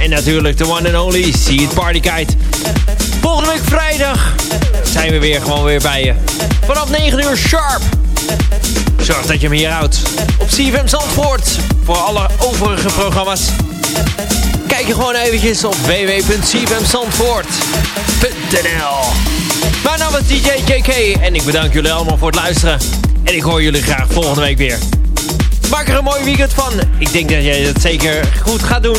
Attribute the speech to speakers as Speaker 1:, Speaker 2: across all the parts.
Speaker 1: En natuurlijk de one and only See It Party Kite. Volgende week vrijdag zijn we weer gewoon weer bij je. Vanaf 9 uur sharp. Zorg dat je hem hier houdt. Op CFM Zandvoort. Voor alle overige programma's. Kijk je gewoon eventjes op www.cfmzandvoort.nl Mijn naam is DJ JK en ik bedank jullie allemaal voor het luisteren. En ik hoor jullie graag volgende week weer. Maak er een mooi weekend van. Ik denk dat jij het zeker goed gaat doen.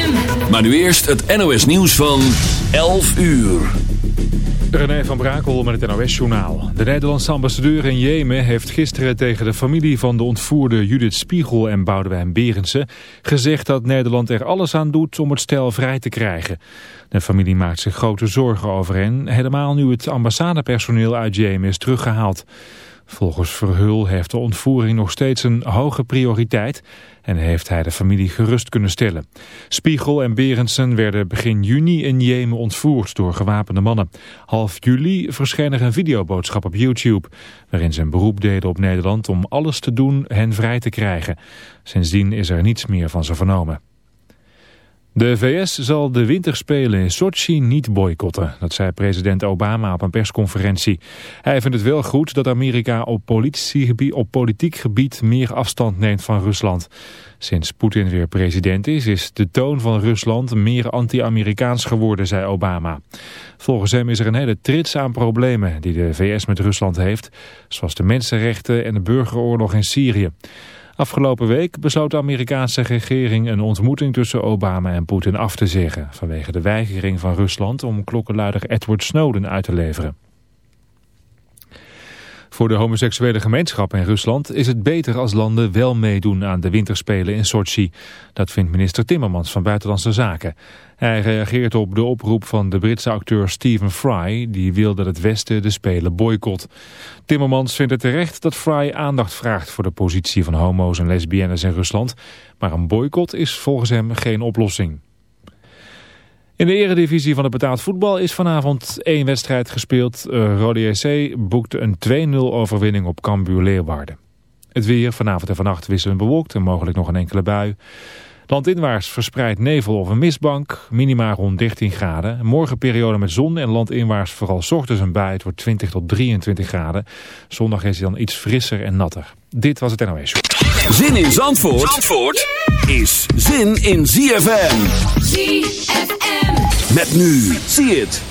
Speaker 2: Maar nu eerst het NOS nieuws van 11 uur.
Speaker 3: René van Brakel met het NOS-journaal. De Nederlandse ambassadeur in Jemen heeft gisteren tegen de familie van de ontvoerde Judith Spiegel en Boudewijn Berendsen gezegd dat Nederland er alles aan doet om het stel vrij te krijgen. De familie maakt zich grote zorgen over hen, helemaal nu het ambassadepersoneel uit Jemen is teruggehaald. Volgens Verhul heeft de ontvoering nog steeds een hoge prioriteit en heeft hij de familie gerust kunnen stellen. Spiegel en Berendsen werden begin juni in Jemen ontvoerd door gewapende mannen. Half juli verscheen er een videoboodschap op YouTube waarin ze een beroep deden op Nederland om alles te doen hen vrij te krijgen. Sindsdien is er niets meer van ze vernomen. De VS zal de winterspelen in Sochi niet boycotten, dat zei president Obama op een persconferentie. Hij vindt het wel goed dat Amerika op, op politiek gebied meer afstand neemt van Rusland. Sinds Poetin weer president is, is de toon van Rusland meer anti-Amerikaans geworden, zei Obama. Volgens hem is er een hele trits aan problemen die de VS met Rusland heeft, zoals de mensenrechten en de burgeroorlog in Syrië. Afgelopen week besloot de Amerikaanse regering een ontmoeting tussen Obama en Poetin af te zeggen... vanwege de weigering van Rusland om klokkenluider Edward Snowden uit te leveren. Voor de homoseksuele gemeenschap in Rusland is het beter als landen wel meedoen aan de winterspelen in Sochi. Dat vindt minister Timmermans van Buitenlandse Zaken. Hij reageert op de oproep van de Britse acteur Stephen Fry, die wil dat het Westen de Spelen boycott. Timmermans vindt het terecht dat Fry aandacht vraagt voor de positie van homo's en lesbiennes in Rusland, maar een boycott is volgens hem geen oplossing. In de eredivisie van het betaald voetbal is vanavond één wedstrijd gespeeld. Uh, Rode JC boekte een 2-0 overwinning op Cambuur Leeuwarden. Het weer vanavond en vannacht wisselend bewolkt en mogelijk nog een enkele bui. Landinwaarts verspreid nevel of een mistbank, minima rond 13 graden. Morgen periode met zon en landinwaarts vooral ochtends een bui. Het wordt 20 tot 23 graden. Zondag is het dan iets frisser en natter. Dit was het NOS.
Speaker 2: Zin in Zandvoort, Zandvoort is zin in ZFM.
Speaker 4: ZFM.
Speaker 2: Met nu, zie het.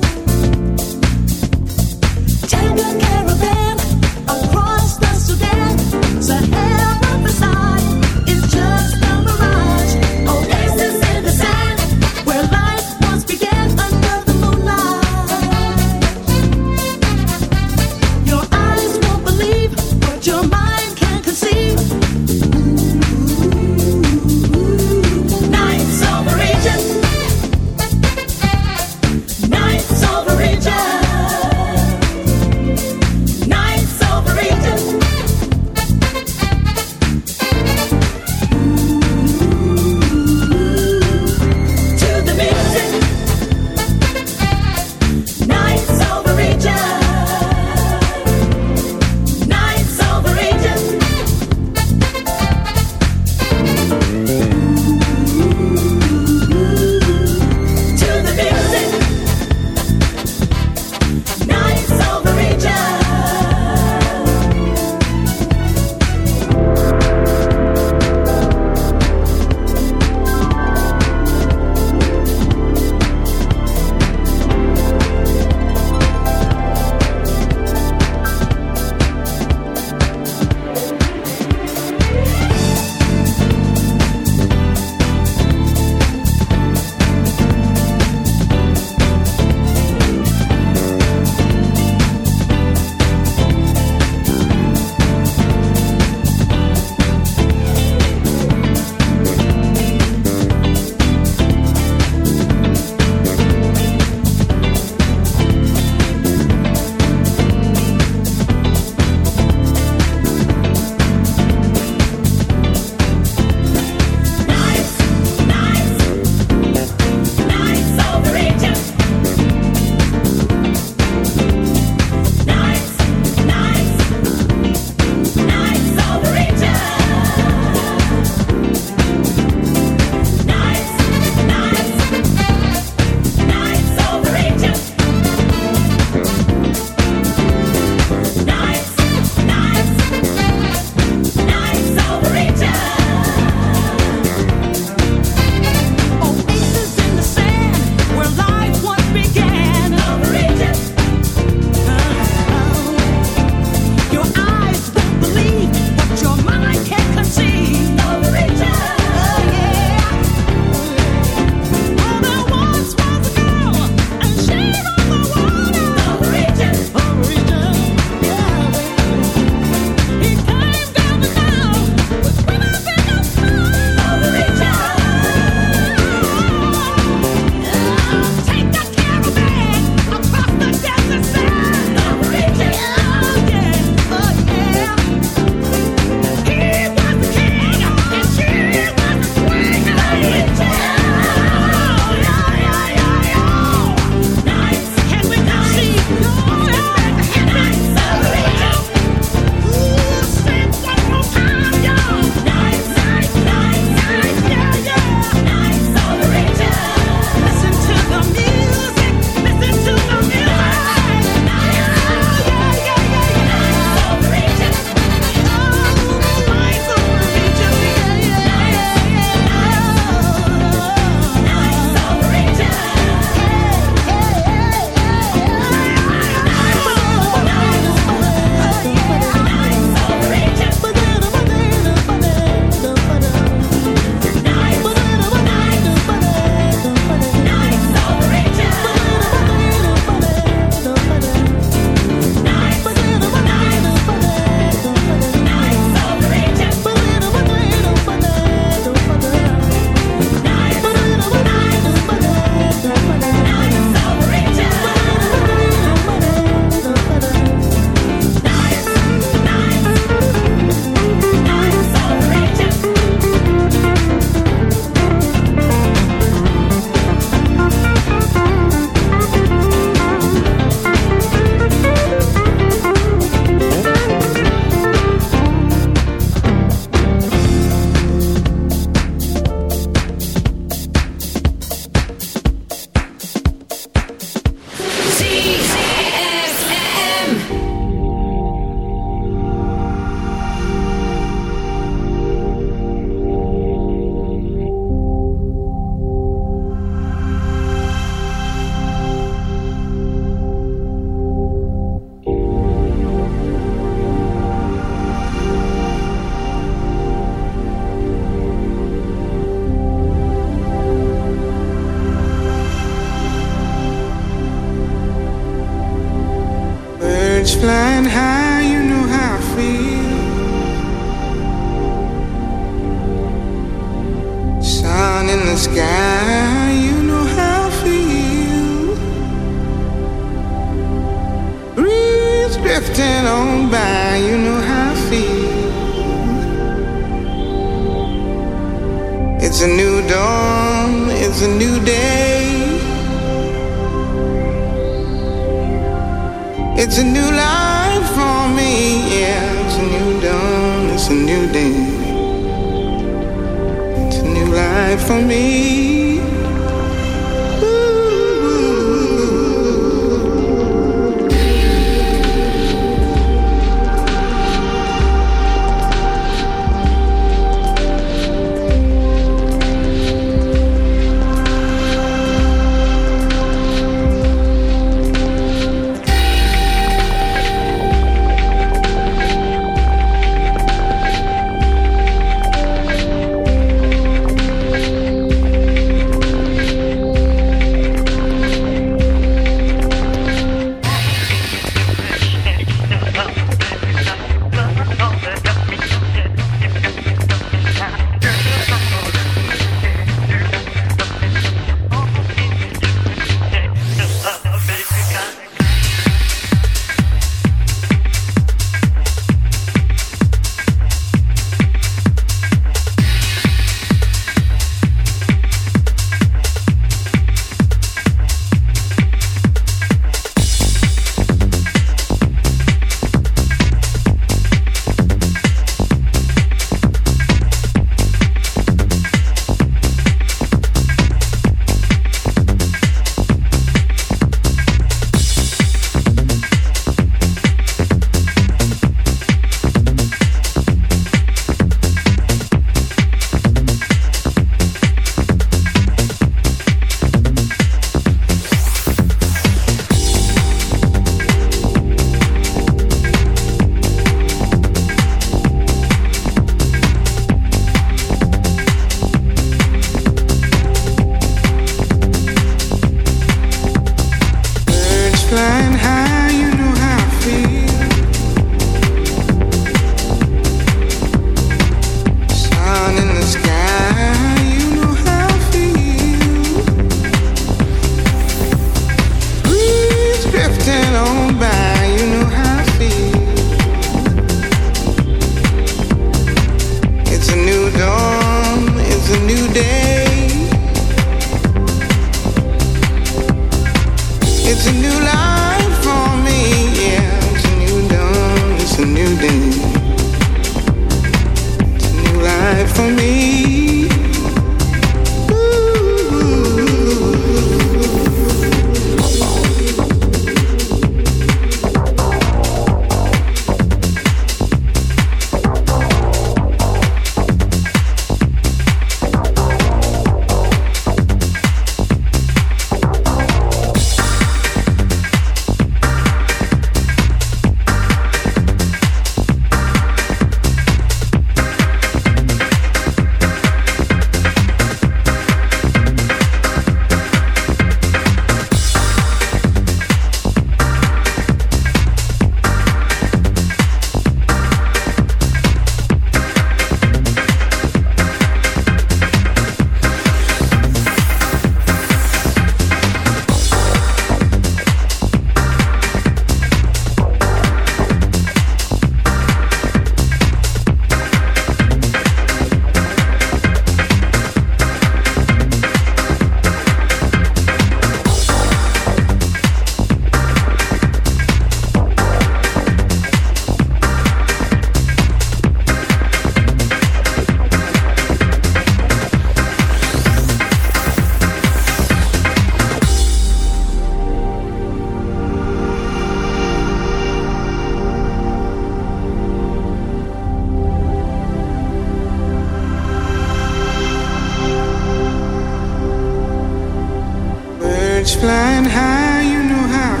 Speaker 4: Birds flying high, you know how I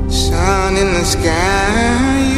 Speaker 4: feel. Sun in the sky.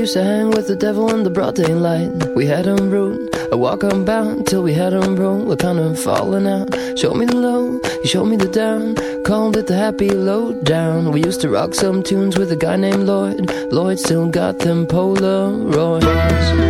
Speaker 5: used to hang with the devil in the broad daylight. We had him rude, a walk unbound, till we had him roll, we're kind of falling out. Show me the low, you showed me the down, called it the happy low down. We used to rock some tunes with a guy named Lloyd. Lloyd still got them Polaroids.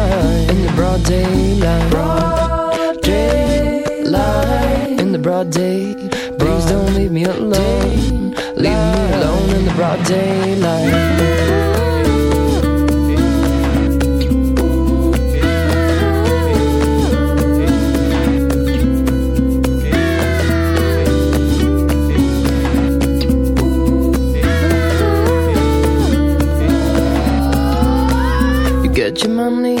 Speaker 5: in the broad daylight, broad daylight, in the broad day. Please don't leave me alone, leave me alone in the broad daylight. You get your money,